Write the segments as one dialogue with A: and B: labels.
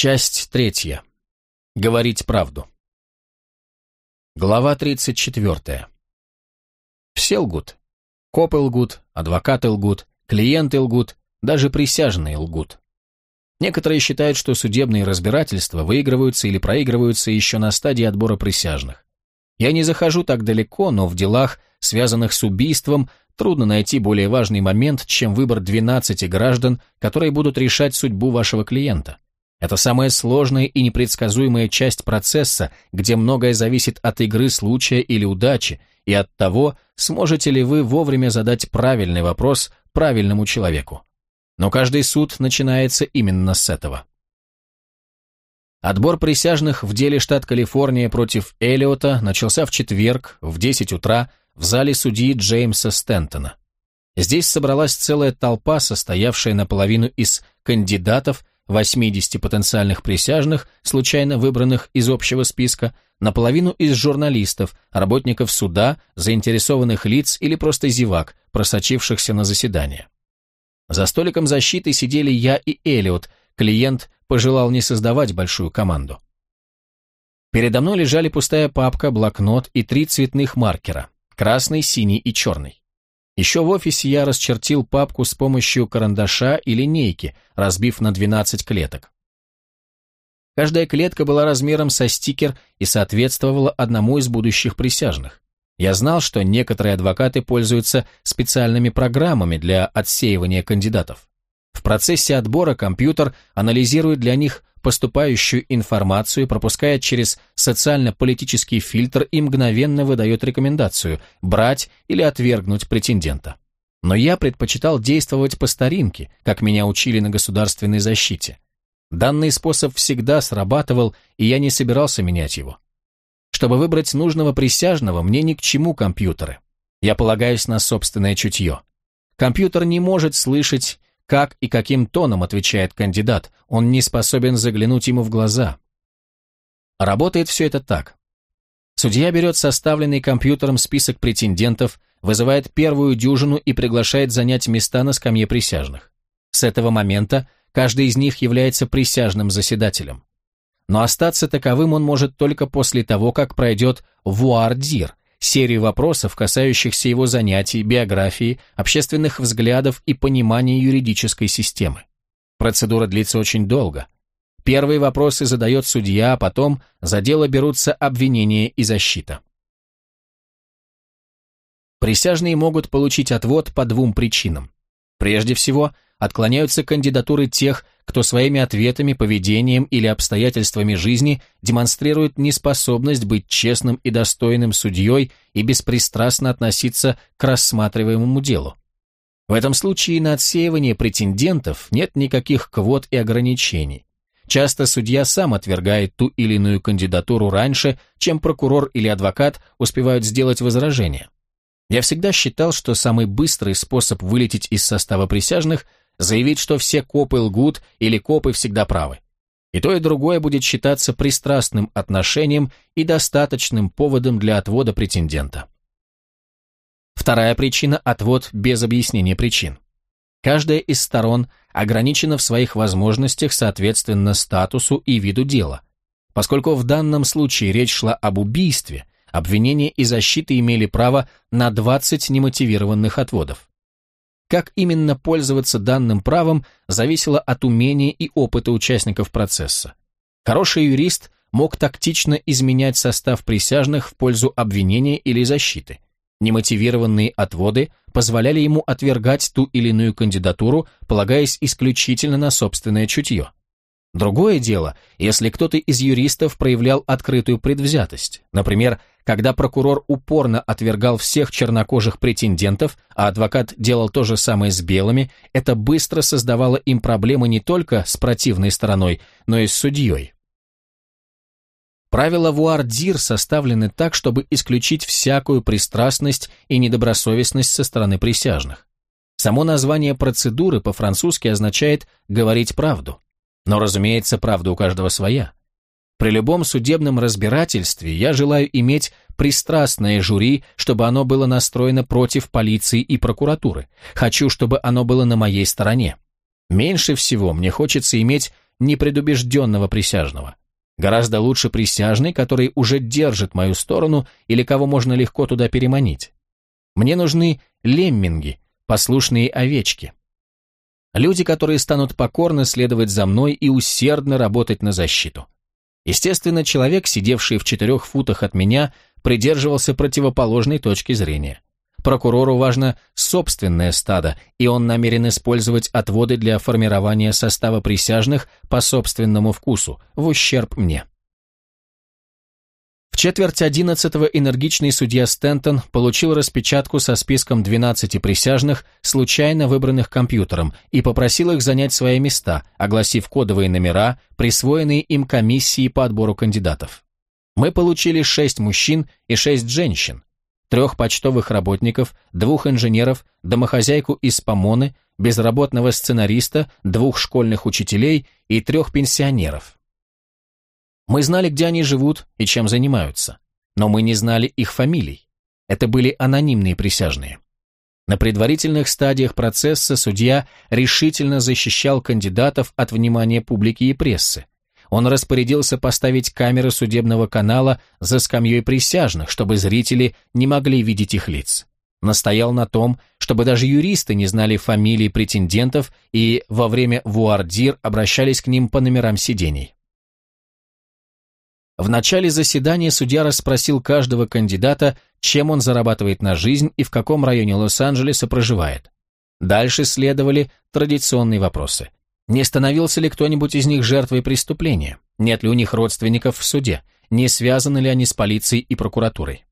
A: Часть третья. Говорить правду. Глава 34. Все лгут. Копы лгут, адвокаты лгут, клиенты лгут, даже присяжные лгут. Некоторые считают, что судебные разбирательства выигрываются или проигрываются еще на стадии отбора присяжных. Я не захожу так далеко, но в делах, связанных с убийством, трудно найти более важный момент, чем выбор 12 граждан, которые будут решать судьбу вашего клиента. Это самая сложная и непредсказуемая часть процесса, где многое зависит от игры случая или удачи, и от того, сможете ли вы вовремя задать правильный вопрос правильному человеку. Но каждый суд начинается именно с этого. Отбор присяжных в деле штат Калифорния против Эллиота начался в четверг в 10 утра в зале судьи Джеймса Стентона. Здесь собралась целая толпа, состоявшая наполовину из кандидатов, 80 потенциальных присяжных, случайно выбранных из общего списка, наполовину из журналистов, работников суда, заинтересованных лиц или просто зевак, просочившихся на заседание. За столиком защиты сидели я и Элиот, клиент пожелал не создавать большую команду. Передо мной лежали пустая папка, блокнот и три цветных маркера – красный, синий и черный. Еще в офисе я расчертил папку с помощью карандаша и линейки, разбив на 12 клеток. Каждая клетка была размером со стикер и соответствовала одному из будущих присяжных. Я знал, что некоторые адвокаты пользуются специальными программами для отсеивания кандидатов. В процессе отбора компьютер анализирует для них поступающую информацию, пропускает через социально-политический фильтр и мгновенно выдает рекомендацию брать или отвергнуть претендента. Но я предпочитал действовать по старинке, как меня учили на государственной защите. Данный способ всегда срабатывал, и я не собирался менять его. Чтобы выбрать нужного присяжного, мне ни к чему компьютеры. Я полагаюсь на собственное чутье. Компьютер не может слышать, как и каким тоном отвечает кандидат, он не способен заглянуть ему в глаза. Работает все это так. Судья берет составленный компьютером список претендентов, вызывает первую дюжину и приглашает занять места на скамье присяжных. С этого момента каждый из них является присяжным заседателем но остаться таковым он может только после того, как пройдет вуардир, серию вопросов, касающихся его занятий, биографии, общественных взглядов и понимания юридической системы. Процедура длится очень долго. Первые вопросы задает судья, а потом за дело берутся обвинения и защита. Присяжные могут получить отвод по двум причинам. Прежде всего, отклоняются кандидатуры тех, кто своими ответами, поведением или обстоятельствами жизни демонстрирует неспособность быть честным и достойным судьей и беспристрастно относиться к рассматриваемому делу. В этом случае на отсеивание претендентов нет никаких квот и ограничений. Часто судья сам отвергает ту или иную кандидатуру раньше, чем прокурор или адвокат успевают сделать возражение. Я всегда считал, что самый быстрый способ вылететь из состава присяжных заявить, что все копы лгут или копы всегда правы. И то, и другое будет считаться пристрастным отношением и достаточным поводом для отвода претендента. Вторая причина – отвод без объяснения причин. Каждая из сторон ограничена в своих возможностях соответственно статусу и виду дела. Поскольку в данном случае речь шла об убийстве, обвинение и защита имели право на 20 немотивированных отводов. Как именно пользоваться данным правом зависело от умения и опыта участников процесса. Хороший юрист мог тактично изменять состав присяжных в пользу обвинения или защиты. Немотивированные отводы позволяли ему отвергать ту или иную кандидатуру, полагаясь исключительно на собственное чутье. Другое дело, если кто-то из юристов проявлял открытую предвзятость, например, когда прокурор упорно отвергал всех чернокожих претендентов, а адвокат делал то же самое с белыми, это быстро создавало им проблемы не только с противной стороной, но и с судьей. Правила Вуардир составлены так, чтобы исключить всякую пристрастность и недобросовестность со стороны присяжных. Само название процедуры по-французски означает «говорить правду». Но, разумеется, правда у каждого своя. При любом судебном разбирательстве я желаю иметь пристрастное жюри, чтобы оно было настроено против полиции и прокуратуры. Хочу, чтобы оно было на моей стороне. Меньше всего мне хочется иметь непредубежденного присяжного. Гораздо лучше присяжный, который уже держит мою сторону или кого можно легко туда переманить. Мне нужны лемминги, послушные овечки. Люди, которые станут покорно следовать за мной и усердно работать на защиту. Естественно, человек, сидевший в четырех футах от меня, придерживался противоположной точки зрения. Прокурору важно собственное стадо, и он намерен использовать отводы для формирования состава присяжных по собственному вкусу, в ущерб мне. Четверть одиннадцатого энергичный судья Стентон получил распечатку со списком 12 присяжных, случайно выбранных компьютером, и попросил их занять свои места, огласив кодовые номера, присвоенные им комиссии по отбору кандидатов. Мы получили шесть мужчин и шесть женщин, трех почтовых работников, двух инженеров, домохозяйку из Помоны, безработного сценариста, двух школьных учителей и трех пенсионеров. Мы знали, где они живут и чем занимаются, но мы не знали их фамилий. Это были анонимные присяжные. На предварительных стадиях процесса судья решительно защищал кандидатов от внимания публики и прессы он распорядился поставить камеры судебного канала за скамьей присяжных, чтобы зрители не могли видеть их лиц. Настоял на том, чтобы даже юристы не знали фамилий претендентов и во время вуардир обращались к ним по номерам сидений. В начале заседания судья расспросил каждого кандидата, чем он зарабатывает на жизнь и в каком районе Лос-Анджелеса проживает. Дальше следовали традиционные вопросы. Не становился ли кто-нибудь из них жертвой преступления? Нет ли у них родственников в суде? Не связаны ли они с полицией и прокуратурой?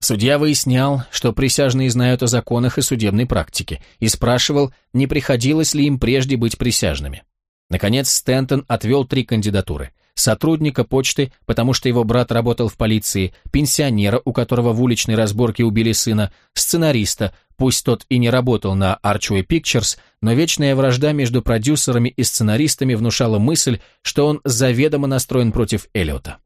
A: Судья выяснял, что присяжные знают о законах и судебной практике, и спрашивал, не приходилось ли им прежде быть присяжными. Наконец, Стентон отвел три кандидатуры. Сотрудника почты, потому что его брат работал в полиции, пенсионера, у которого в уличной разборке убили сына, сценариста, Пусть тот и не работал на Archway Pictures, но вечная вражда между продюсерами и сценаристами внушала мысль, что он заведомо настроен против Эллиота.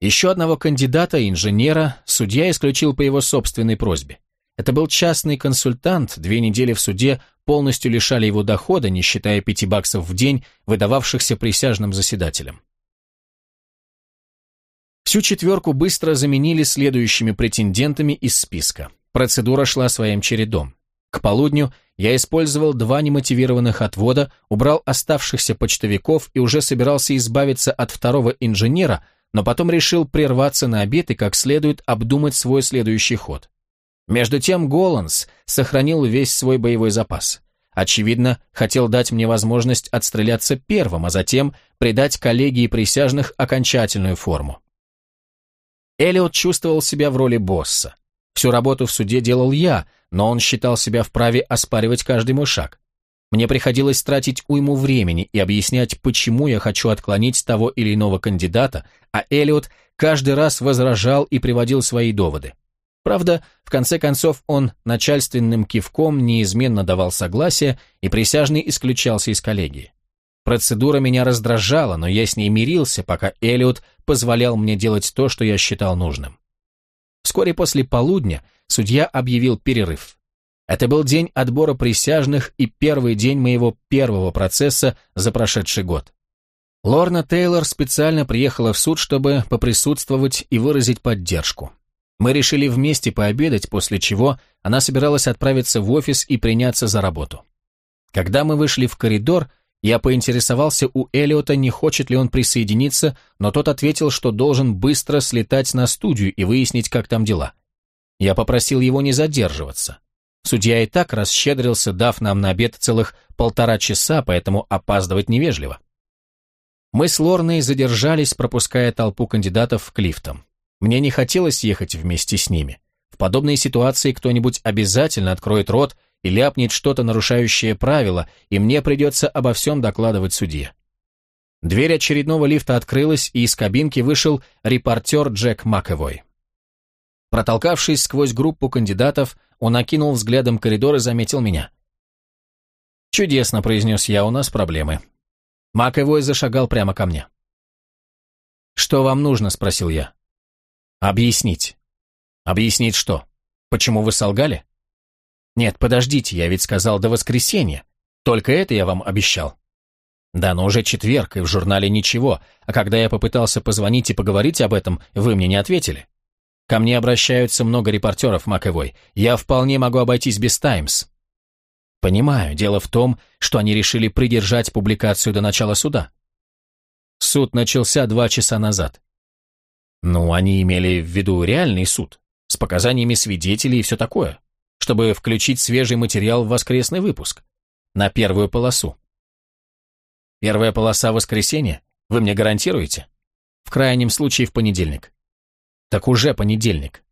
A: Еще одного кандидата, инженера, судья исключил по его собственной просьбе. Это был частный консультант, две недели в суде полностью лишали его дохода, не считая пяти баксов в день, выдававшихся присяжным заседателям. Всю четверку быстро заменили следующими претендентами из списка. Процедура шла своим чередом. К полудню я использовал два немотивированных отвода, убрал оставшихся почтовиков и уже собирался избавиться от второго инженера, но потом решил прерваться на обед и как следует обдумать свой следующий ход. Между тем Голландс сохранил весь свой боевой запас. Очевидно, хотел дать мне возможность отстреляться первым, а затем придать коллегии присяжных окончательную форму. Эллиот чувствовал себя в роли босса. Всю работу в суде делал я, но он считал себя вправе оспаривать каждый мой шаг. Мне приходилось тратить уйму времени и объяснять, почему я хочу отклонить того или иного кандидата, а Эллиот каждый раз возражал и приводил свои доводы. Правда, в конце концов он начальственным кивком неизменно давал согласие, и присяжный исключался из коллегии. Процедура меня раздражала, но я с ней мирился, пока Эллиот позволял мне делать то, что я считал нужным. Вскоре после полудня судья объявил перерыв. Это был день отбора присяжных и первый день моего первого процесса за прошедший год. Лорна Тейлор специально приехала в суд, чтобы поприсутствовать и выразить поддержку. Мы решили вместе пообедать, после чего она собиралась отправиться в офис и приняться за работу. Когда мы вышли в коридор, я поинтересовался у Элиота, не хочет ли он присоединиться, но тот ответил, что должен быстро слетать на студию и выяснить, как там дела. Я попросил его не задерживаться. Судья и так расщедрился, дав нам на обед целых полтора часа, поэтому опаздывать невежливо. Мы с Лорной задержались, пропуская толпу кандидатов к лифтам. Мне не хотелось ехать вместе с ними. В подобной ситуации кто-нибудь обязательно откроет рот и ляпнет что-то нарушающее правила, и мне придется обо всем докладывать судье. Дверь очередного лифта открылась, и из кабинки вышел репортер Джек Маковой. Протолкавшись сквозь группу кандидатов, он окинул взглядом коридор и заметил меня. «Чудесно», — произнес я, — «у нас проблемы». Маковой зашагал прямо ко мне. «Что вам нужно?» — спросил я. «Объяснить». «Объяснить что? Почему вы солгали?» Нет, подождите, я ведь сказал до воскресенья. Только это я вам обещал. Да, но уже четверг, и в журнале ничего, а когда я попытался позвонить и поговорить об этом, вы мне не ответили. Ко мне обращаются много репортеров, Маковой. Я вполне могу обойтись без «Таймс». Понимаю, дело в том, что они решили придержать публикацию до начала суда. Суд начался два часа назад. Ну, они имели в виду реальный суд, с показаниями свидетелей и все такое, чтобы включить свежий материал в воскресный выпуск, на первую полосу. Первая полоса воскресенья? Вы мне гарантируете? В крайнем случае в понедельник. Так уже понедельник.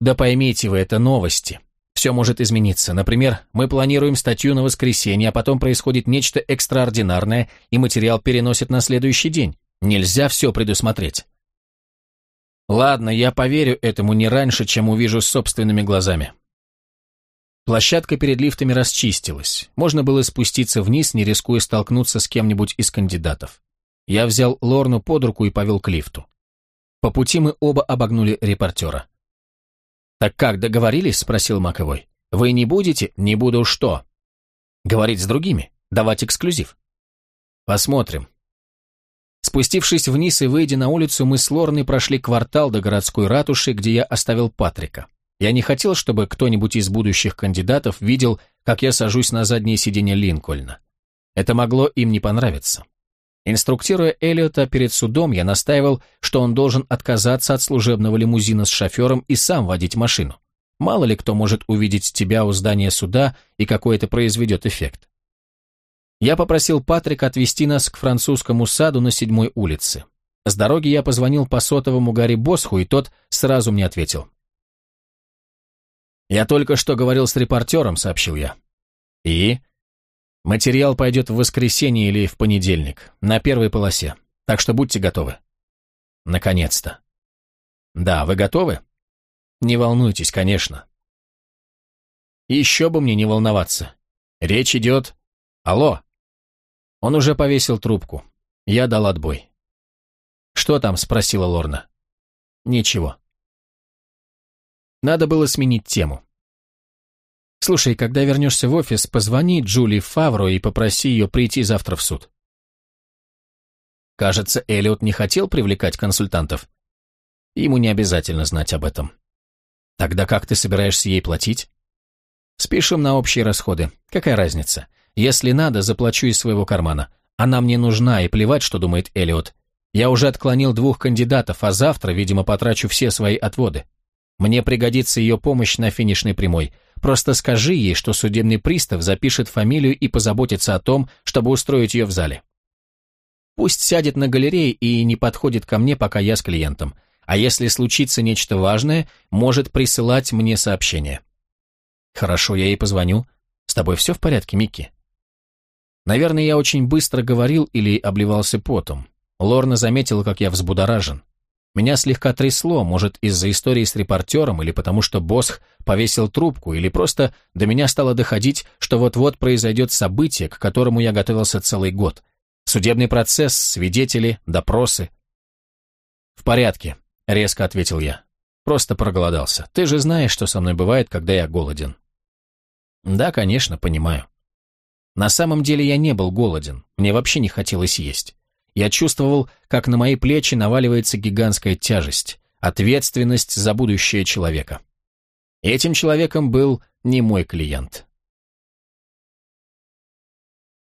A: Да поймите вы, это новости. Все может измениться. Например, мы планируем статью на воскресенье, а потом происходит нечто экстраординарное, и материал переносит на следующий день. Нельзя все предусмотреть. Ладно, я поверю этому не раньше, чем увижу собственными глазами. Площадка перед лифтами расчистилась. Можно было спуститься вниз, не рискуя столкнуться с кем-нибудь из кандидатов. Я взял Лорну под руку и повел к лифту. По пути мы оба обогнули репортера. «Так как, договорились?» – спросил Маковой. «Вы не будете?» «Не буду что?» «Говорить с другими? Давать эксклюзив?» «Посмотрим». Спустившись вниз и выйдя на улицу, мы с Лорной прошли квартал до городской ратуши, где я оставил Патрика. Я не хотел, чтобы кто-нибудь из будущих кандидатов видел, как я сажусь на заднее сиденье Линкольна. Это могло им не понравиться. Инструктируя Эллиота перед судом, я настаивал, что он должен отказаться от служебного лимузина с шофером и сам водить машину. Мало ли кто может увидеть тебя у здания суда и какой это произведет эффект. Я попросил Патрика отвезти нас к французскому саду на седьмой улице. С дороги я позвонил по сотовому Гарри Босху, и тот сразу мне ответил. «Я только что говорил с репортером», — сообщил я. «И?» Материал пойдет в воскресенье или в понедельник, на первой полосе, так что будьте готовы. Наконец-то. Да, вы готовы? Не волнуйтесь, конечно. Еще бы мне не волноваться. Речь идет... Алло. Он уже повесил трубку. Я дал отбой. «Что там?» — спросила Лорна. «Ничего». Надо было сменить тему. Слушай, когда вернешься в офис, позвони Джули Фавро и попроси ее прийти завтра в суд. Кажется, Эллиот не хотел привлекать консультантов. Ему не обязательно знать об этом. Тогда как ты собираешься ей платить? Спишем на общие расходы. Какая разница? Если надо, заплачу из своего кармана. Она мне нужна, и плевать, что думает Эллиот. Я уже отклонил двух кандидатов, а завтра, видимо, потрачу все свои отводы. Мне пригодится ее помощь на финишной прямой. Просто скажи ей, что судебный пристав запишет фамилию и позаботится о том, чтобы устроить ее в зале. Пусть сядет на галерее и не подходит ко мне, пока я с клиентом. А если случится нечто важное, может присылать мне сообщение. Хорошо, я ей позвоню. С тобой все в порядке, Микки? Наверное, я очень быстро говорил или обливался потом. Лорна заметила, как я взбудоражен. Меня слегка трясло, может, из-за истории с репортером, или потому что Босх повесил трубку, или просто до меня стало доходить, что вот-вот произойдет событие, к которому я готовился целый год. Судебный процесс, свидетели, допросы. «В порядке», — резко ответил я. «Просто проголодался. Ты же знаешь, что со мной бывает, когда я голоден». «Да, конечно, понимаю». На самом деле я не был голоден, мне вообще не хотелось есть. Я чувствовал, как на мои плечи наваливается гигантская тяжесть, ответственность за будущее человека. Этим человеком был не мой клиент.